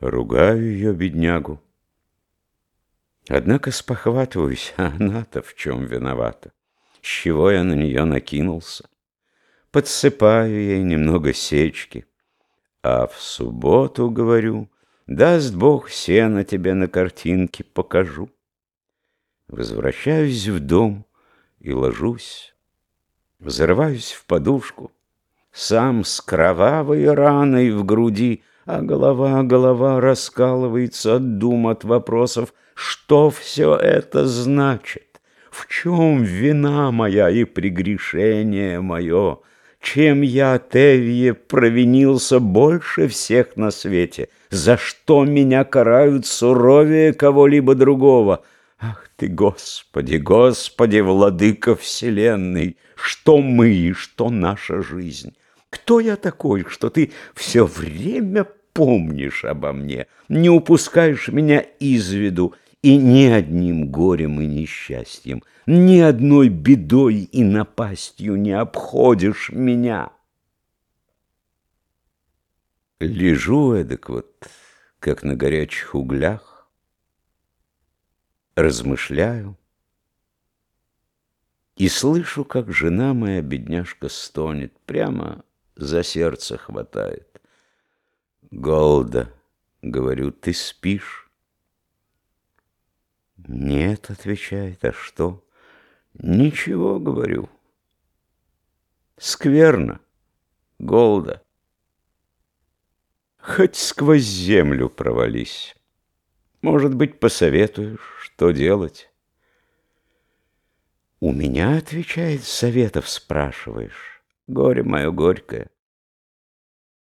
Ругаю ее, беднягу. Однако спохватываюсь, а она-то в чем виновата? С чего я на нее накинулся? Подсыпаю ей немного сечки. А в субботу, говорю, даст Бог, сено тебе на картинке покажу. Возвращаюсь в дом и ложусь, взрываюсь в подушку, сам с кровавой раной в груди, а голова, голова раскалывается от дум, от вопросов, что все это значит, в чем вина моя и прегрешение мое, чем я, Тевье, провинился больше всех на свете, за что меня карают суровее кого-либо другого — Ах ты, Господи, Господи, владыка вселенной, что мы и что наша жизнь? Кто я такой, что ты все время помнишь обо мне, не упускаешь меня из виду и ни одним горем и несчастьем, ни одной бедой и напастью не обходишь меня? Лежу эдак вот, как на горячих углях, размышляю и слышу, как жена моя, бедняжка, стонет, прямо за сердце хватает. Голда, говорю, ты спишь? Нет, отвечает, а что? Ничего, говорю. Скверно, Голда. Хоть сквозь землю провались. Может быть, посоветуешь, что делать? У меня, отвечает, советов спрашиваешь. Горе мое горькое.